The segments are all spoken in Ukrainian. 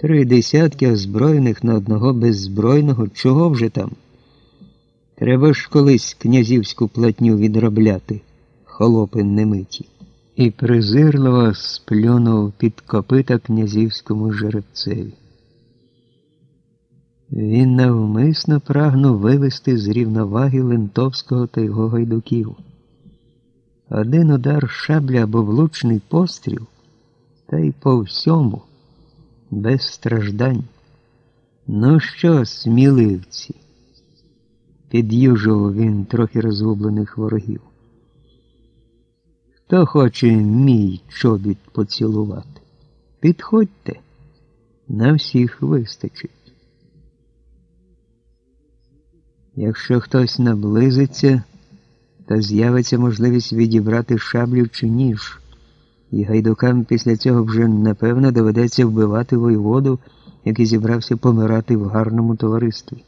Три десятки озброєних на одного беззбройного. Чого вже там? Треба ж колись князівську платню відробляти, холопи немиті. І презирливо сплюнув під копита князівському жеребцеві. Він навмисно прагнув вивести з рівноваги Лентовського та його гайдуків. Один удар шабля або влучний постріл, та й по всьому, без страждань. Ну що, сміливці? Під'южував він трохи розгублених ворогів. Хто хоче мій чобіт поцілувати? Підходьте, на всіх вистачить. Якщо хтось наблизиться, то з'явиться можливість відібрати шаблю чи ніж, і гайдукам після цього вже напевно доведеться вбивати воєводу, який зібрався помирати в гарному товаристві.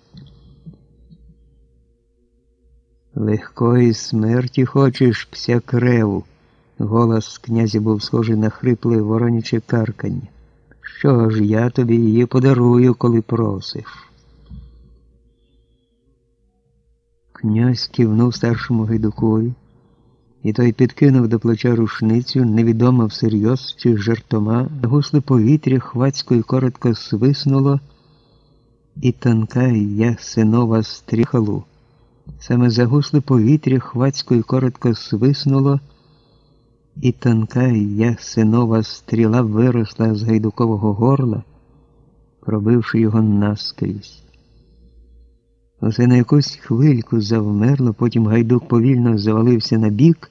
Легкої смерті хочеш, пся креву. Голос князя був схожий на хрипле вороняче каркання. Що ж, я тобі її подарую, коли просиш. Князь кивнув старшому гайдукові, і той підкинув до плеча рушницю, невідомо всерйоз чи жартома, гусле повітря хвацькою коротко свиснуло, і тонка ясинова стріхалу. Саме загусле повітря хвацькою коротко свиснуло, і тонка ясинова стріла виросла з гайдукового горла, пробивши його наскрізь. Усе на якусь хвильку завмерло, потім гайдук повільно завалився на бік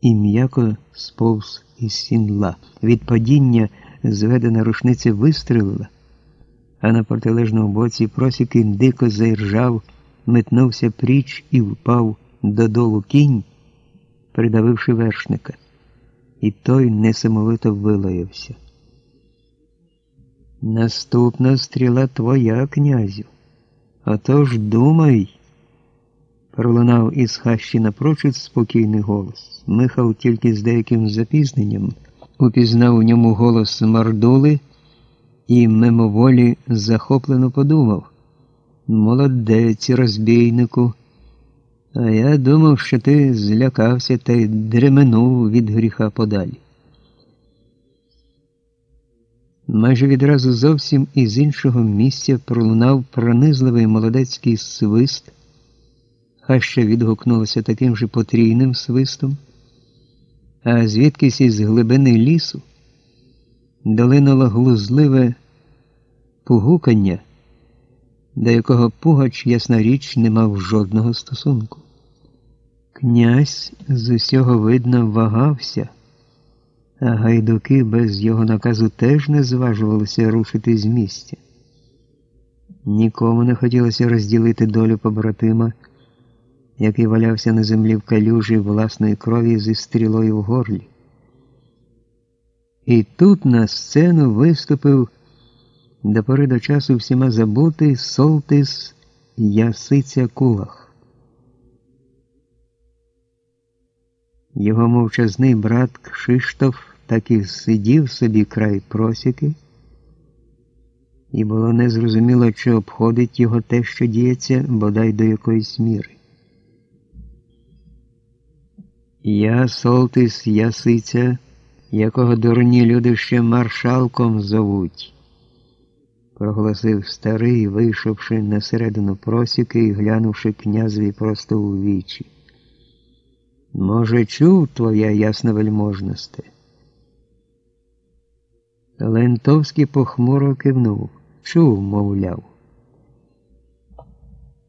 і м'яко сповз із сінла. Від падіння зведена рушниця вистрелила, а на протилежному боці просіки дико заіржав, метнувся пріч і впав додолу кінь, придавивши вершника, і той несамовито вилаявся. Наступна стріла твоя, князю. Отож думай, пролунав із хащі напрочуд спокійний голос. Михал тільки з деяким запізненням упізнав у ньому голос мардули і мимоволі захоплено подумав. Молодець, розбійнику. А я думав, що ти злякався та й дременув від гріха подалі. Майже відразу зовсім із іншого місця пролунав пронизливий молодецький свист, хаща відгукнулося таким же потрійним свистом, а звідкись із глибини лісу долинуло глузливе пугукання, до якого Пугач, ясна річ, не мав жодного стосунку. Князь з усього видно вагався а гайдуки без його наказу теж не зважувалися рушити з місця. Нікому не хотілося розділити долю побратима, який валявся на землі в калюжі власної крові зі стрілою в горлі. І тут на сцену виступив до пори до часу всіма забутий Солтис Ясиця Кулах. Його мовчазний брат Кшиштоф так і сидів собі край просіки, і було незрозуміло, чи обходить його те, що діється, бодай до якоїсь міри. Я Солтис Ясиця, якого дурні люди ще маршалком зовуть, проголосив старий, вийшовши на середину просіки і глянувши князеві просто у вічі. Може, чув твоя ясна вельможносте? Лентовський похмуро кивнув. Чув, мовляв.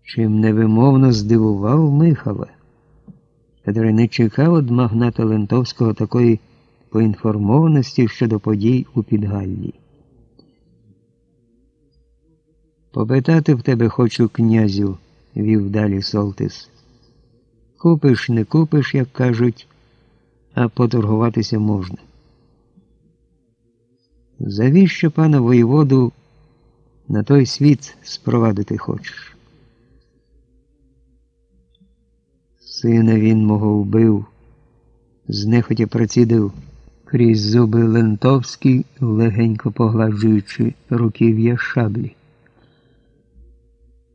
Чим невимовно здивував Михала, котрий не чекав від магната Лентовського такої поінформованості щодо подій у Підгаллі. Попитати в тебе хочу, князю, вів далі Солтис. Купиш, не купиш, як кажуть, а поторгуватися можна. Завіщо пана воєводу на той світ спровадити хочеш? Сина він мого вбив, знехотя процідив крізь зуби Лентовський, легенько погладжуючи руків'я шаблі.